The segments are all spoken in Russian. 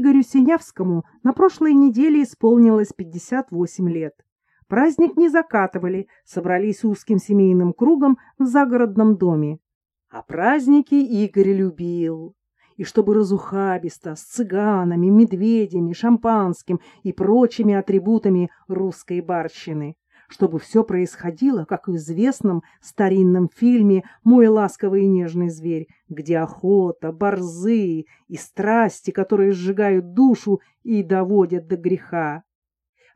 Игорю Синявскому на прошлой неделе исполнилось 58 лет. Праздник не закатывали, собрались узким семейным кругом в загородном доме. А праздники Игорь любил. И чтобы разухабисто, с цыганами, медведями, шампанским и прочими атрибутами русской барщины чтобы все происходило, как в известном старинном фильме «Мой ласковый и нежный зверь», где охота, борзы и страсти, которые сжигают душу и доводят до греха.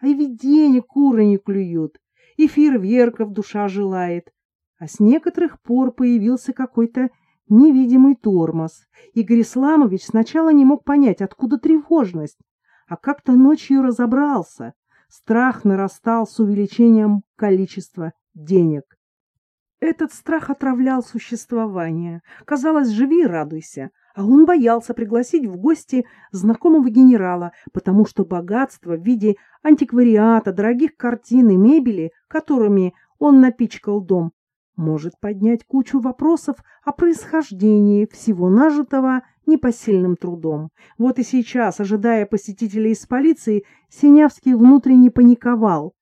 А ведь денег куры не клюют, и фейерверков душа желает. А с некоторых пор появился какой-то невидимый тормоз. Игорь Исламович сначала не мог понять, откуда тревожность, а как-то ночью разобрался. Страх нарастал с увеличением количества денег. Этот страх отравлял существование. Казалось, живи и радуйся. А он боялся пригласить в гости знакомого генерала, потому что богатство в виде антиквариата, дорогих картин и мебели, которыми он напичкал дом, может поднять кучу вопросов о происхождении всего нажитого непосильным трудом. Вот и сейчас, ожидая посетителей из полиции, Синявский внутренне паниковал.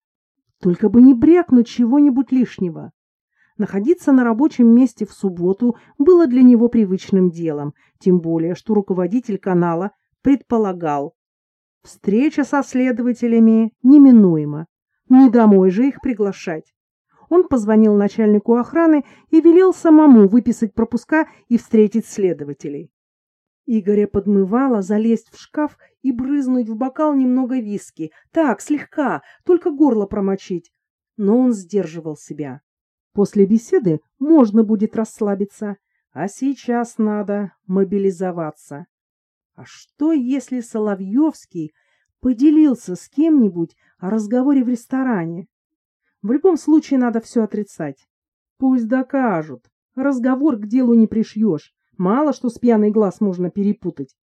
Только бы не брякнуть чего-нибудь лишнего. Находиться на рабочем месте в субботу было для него привычным делом, тем более, что руководитель канала предполагал. Встреча со следователями неминуема. Не домой же их приглашать. Он позвонил начальнику охраны и велел самому выписать пропуска и встретить следователей. Игоря подмывало залезть в шкаф и брызнуть в бокал немного виски. Так, слегка, только горло промочить. Но он сдерживал себя. После беседы можно будет расслабиться, а сейчас надо мобилизоваться. А что, если Соловьевский поделился с кем-нибудь о разговоре в ресторане? В любом случае надо все отрицать. Пусть докажут. Разговор к делу не пришьешь. Мало что с пьяный глаз можно перепутать.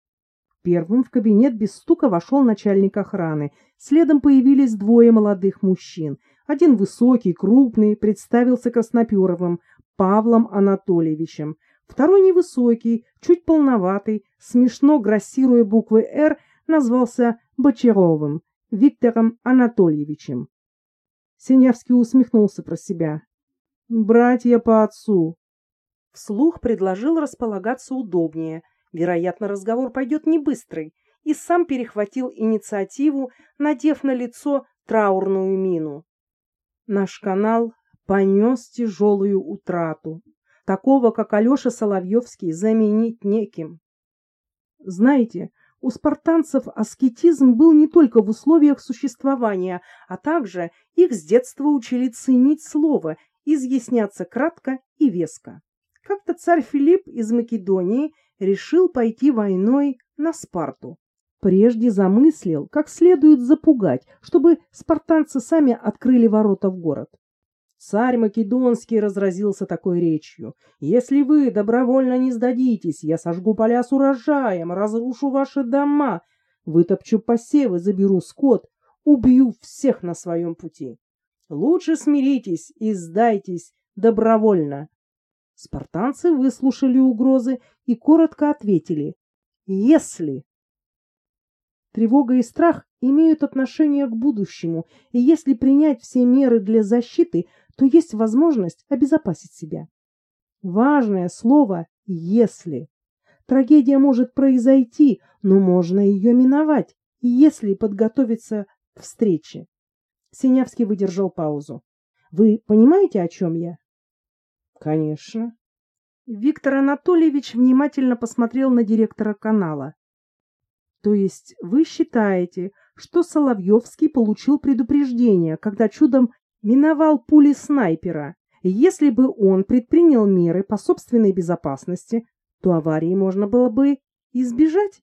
Первым в кабинет без стука вошел начальник охраны. Следом появились двое молодых мужчин. Один высокий, крупный, представился Красноперовым, Павлом Анатольевичем. Второй невысокий, чуть полноватый, смешно грассируя буквы «Р», назвался Бочаровым, Виктором Анатольевичем. Синявский усмехнулся про себя. «Братья по отцу, Вслух предложил располагаться удобнее. Вероятно, разговор пойдет не быстрый, и сам перехватил инициативу, надев на лицо траурную мину. Наш канал понес тяжелую утрату. Такого, как Алеша Соловьевский, заменить неким. Знаете, у спартанцев аскетизм был не только в условиях существования, а также их с детства учили ценить слово, изъясняться кратко и веско. Как-то царь Филипп из Македонии решил пойти войной на Спарту. Прежде замыслил, как следует запугать, чтобы спартанцы сами открыли ворота в город. Царь Македонский разразился такой речью. «Если вы добровольно не сдадитесь, я сожгу поля с урожаем, разрушу ваши дома, вытопчу посевы, заберу скот, убью всех на своем пути. Лучше смиритесь и сдайтесь добровольно, Спартанцы выслушали угрозы и коротко ответили «Если». Тревога и страх имеют отношение к будущему, и если принять все меры для защиты, то есть возможность обезопасить себя. Важное слово «если». Трагедия может произойти, но можно ее миновать, если подготовиться к встрече. Синявский выдержал паузу. Вы понимаете, о чем я? Конечно. Виктор Анатольевич внимательно посмотрел на директора канала. То есть вы считаете, что Соловьевский получил предупреждение, когда чудом миновал пули снайпера? Если бы он предпринял меры по собственной безопасности, то аварии можно было бы избежать.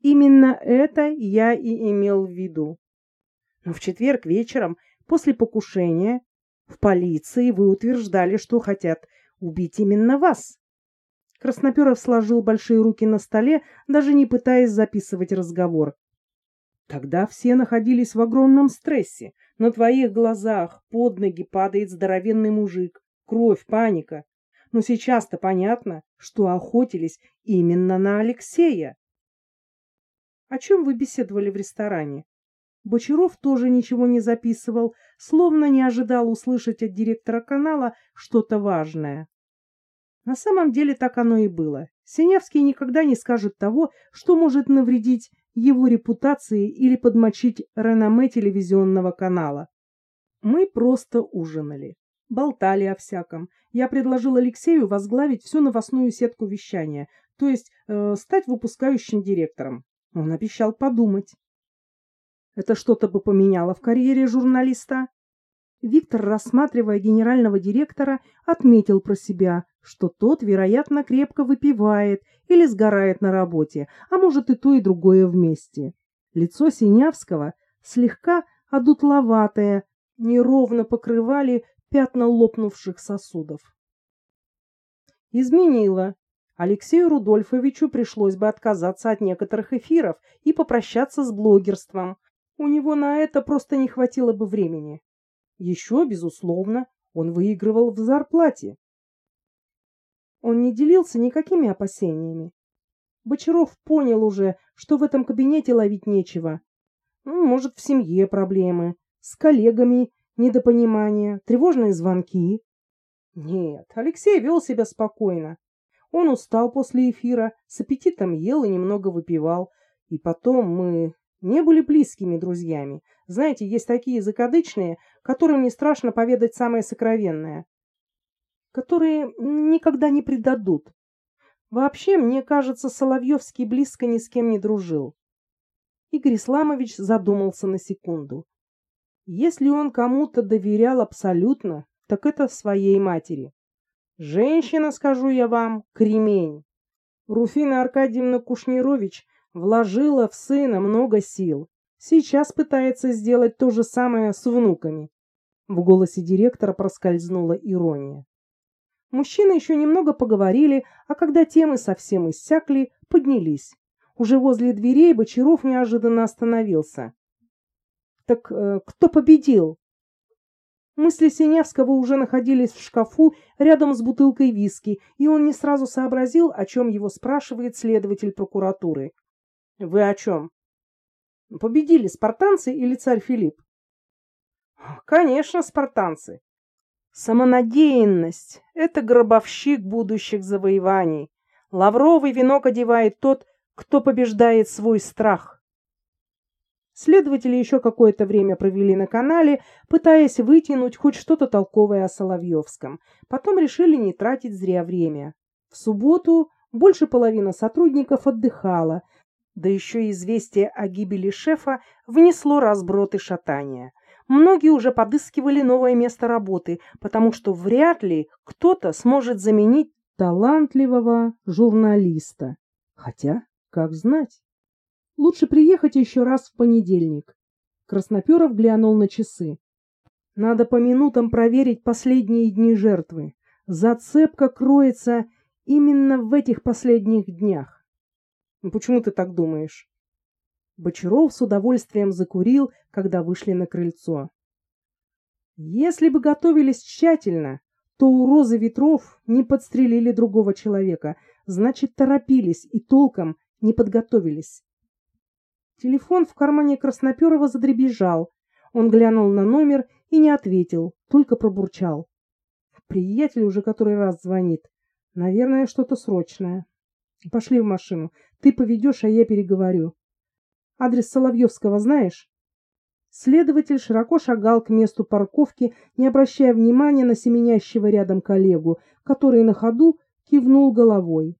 Именно это я и имел в виду. Но в четверг вечером, после покушения, в полиции вы утверждали, что хотят убить именно вас. Красноперов сложил большие руки на столе, даже не пытаясь записывать разговор. Тогда все находились в огромном стрессе. На твоих глазах под ноги падает здоровенный мужик. Кровь, паника. Но сейчас-то понятно, что охотились именно на Алексея. О чем вы беседовали в ресторане? Бочаров тоже ничего не записывал, словно не ожидал услышать от директора канала что-то важное. На самом деле так оно и было. Синявский никогда не скажет того, что может навредить его репутации или подмочить реноме телевизионного канала. Мы просто ужинали, болтали о всяком. Я предложил Алексею возглавить всю новостную сетку вещания, то есть э, стать выпускающим директором. Он обещал подумать. Это что-то бы поменяло в карьере журналиста? Виктор, рассматривая генерального директора, отметил про себя, что тот, вероятно, крепко выпивает или сгорает на работе, а может и то, и другое вместе. Лицо Синявского, слегка одутловатое, неровно покрывали пятна лопнувших сосудов. Изменило. Алексею Рудольфовичу пришлось бы отказаться от некоторых эфиров и попрощаться с блогерством, у него на это просто не хватило бы времени. Еще, безусловно, он выигрывал в зарплате. Он не делился никакими опасениями. Бочаров понял уже, что в этом кабинете ловить нечего. Ну, может, в семье проблемы, с коллегами недопонимание, тревожные звонки. Нет, Алексей вел себя спокойно. Он устал после эфира, с аппетитом ел и немного выпивал. И потом мы не были близкими друзьями. Знаете, есть такие закадычные, которым не страшно поведать самое сокровенное, которые никогда не предадут. Вообще, мне кажется, Соловьевский близко ни с кем не дружил. Игорь Исламович задумался на секунду. Если он кому-то доверял абсолютно, так это своей матери. Женщина, скажу я вам, кремень. Руфина Аркадьевна Кушнирович Вложила в сына много сил. Сейчас пытается сделать то же самое с внуками. В голосе директора проскользнула ирония. Мужчины еще немного поговорили, а когда темы совсем иссякли, поднялись. Уже возле дверей Бочаров неожиданно остановился. Так э, кто победил? Мысли Синявского уже находились в шкафу рядом с бутылкой виски, и он не сразу сообразил, о чем его спрашивает следователь прокуратуры. Вы о чем? Победили спартанцы или царь Филипп? Конечно, спартанцы. Самонадеянность — это гробовщик будущих завоеваний. Лавровый венок одевает тот, кто побеждает свой страх. Следователи еще какое-то время провели на канале, пытаясь вытянуть хоть что-то толковое о Соловьевском. Потом решили не тратить зря время. В субботу больше половины сотрудников отдыхала, да еще известие о гибели шефа внесло разброд и шатание. Многие уже подыскивали новое место работы, потому что вряд ли кто-то сможет заменить талантливого журналиста. Хотя, как знать. Лучше приехать еще раз в понедельник. Красноперов глянул на часы. Надо по минутам проверить последние дни жертвы. Зацепка кроется именно в этих последних днях. Ну почему ты так думаешь? Бочаров с удовольствием закурил, когда вышли на крыльцо. Если бы готовились тщательно, то у розы ветров не подстрелили другого человека, значит, торопились и толком не подготовились. Телефон в кармане Красноперова задребезжал. Он глянул на номер и не ответил, только пробурчал. Приятель уже который раз звонит. Наверное, что-то срочное. Пошли в машину. Ты поведешь, а я переговорю. Адрес Соловьевского знаешь? Следователь широко шагал к месту парковки, не обращая внимания на семенящего рядом коллегу, который на ходу кивнул головой.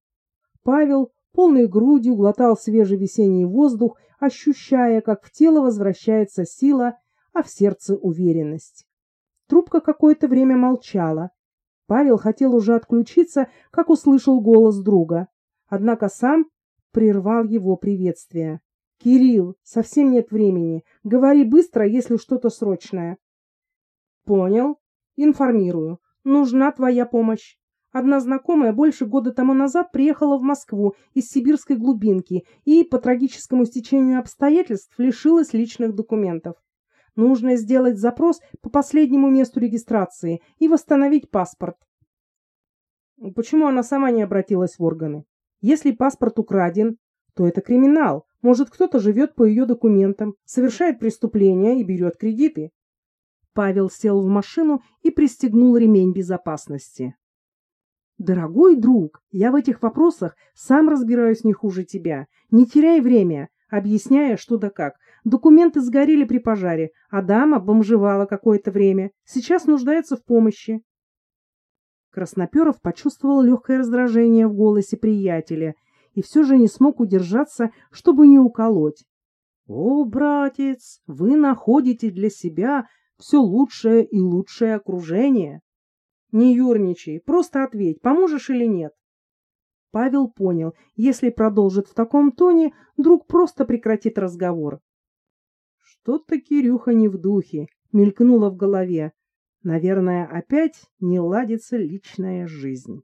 Павел полной грудью глотал свежий весенний воздух, ощущая, как в тело возвращается сила, а в сердце уверенность. Трубка какое-то время молчала. Павел хотел уже отключиться, как услышал голос друга. Однако сам прервал его приветствие. «Кирилл, совсем нет времени. Говори быстро, если что-то срочное». «Понял. Информирую. Нужна твоя помощь. Одна знакомая больше года тому назад приехала в Москву из сибирской глубинки и по трагическому стечению обстоятельств лишилась личных документов. Нужно сделать запрос по последнему месту регистрации и восстановить паспорт. Почему она сама не обратилась в органы? Если паспорт украден, то это криминал. Может, кто-то живет по ее документам, совершает преступления и берет кредиты. Павел сел в машину и пристегнул ремень безопасности. Дорогой друг, я в этих вопросах сам разбираюсь не хуже тебя. Не теряй время, объясняя, что да как. Документы сгорели при пожаре, а дама бомжевала какое-то время. Сейчас нуждается в помощи. Красноперов почувствовал легкое раздражение в голосе приятеля и все же не смог удержаться, чтобы не уколоть. — О, братец, вы находите для себя все лучшее и лучшее окружение. Не юрничай, просто ответь, поможешь или нет. Павел понял, если продолжит в таком тоне, друг просто прекратит разговор. Что-то Кирюха не в духе, мелькнуло в голове. Наверное, опять не ладится личная жизнь.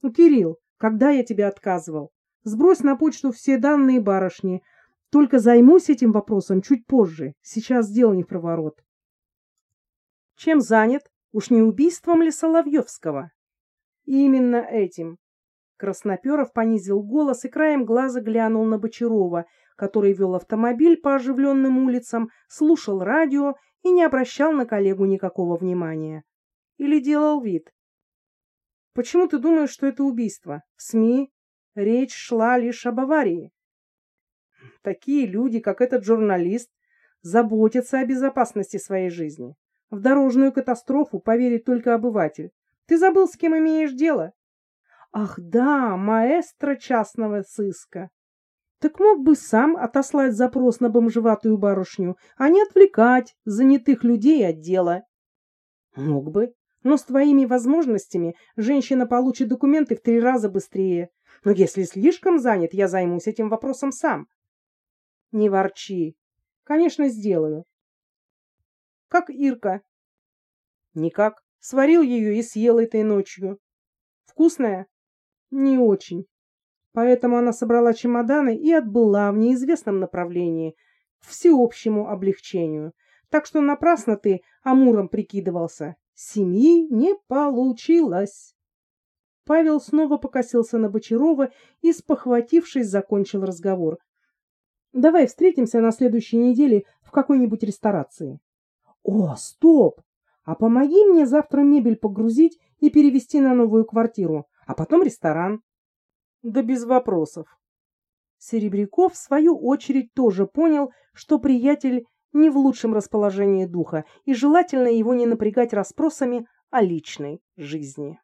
Ну, Кирилл, когда я тебе отказывал? Сбрось на почту все данные барышни. Только займусь этим вопросом чуть позже. Сейчас дело не проворот. Чем занят? Уж не убийством ли Соловьевского? Именно этим. Красноперов понизил голос и краем глаза глянул на Бочарова, который вел автомобиль по оживленным улицам, слушал радио и не обращал на коллегу никакого внимания. Или делал вид. Почему ты думаешь, что это убийство? В СМИ речь шла лишь об аварии. Такие люди, как этот журналист, заботятся о безопасности своей жизни. В дорожную катастрофу поверит только обыватель. Ты забыл, с кем имеешь дело? Ах да, маэстро частного сыска. Так мог бы сам отослать запрос на бомжеватую барышню, а не отвлекать занятых людей от дела. Мог бы, но с твоими возможностями женщина получит документы в три раза быстрее. Но если слишком занят, я займусь этим вопросом сам. Не ворчи. Конечно, сделаю. Как Ирка? Никак. Сварил ее и съел этой ночью. Вкусная? Не очень. Поэтому она собрала чемоданы и отбыла в неизвестном направлении, к всеобщему облегчению. Так что напрасно ты Амуром прикидывался. Семьи не получилось. Павел снова покосился на Бочарова и, спохватившись, закончил разговор. «Давай встретимся на следующей неделе в какой-нибудь ресторации». «О, стоп! А помоги мне завтра мебель погрузить и перевести на новую квартиру, а потом ресторан». «Да без вопросов». Серебряков, в свою очередь, тоже понял, что приятель не в лучшем расположении духа, и желательно его не напрягать расспросами о личной жизни.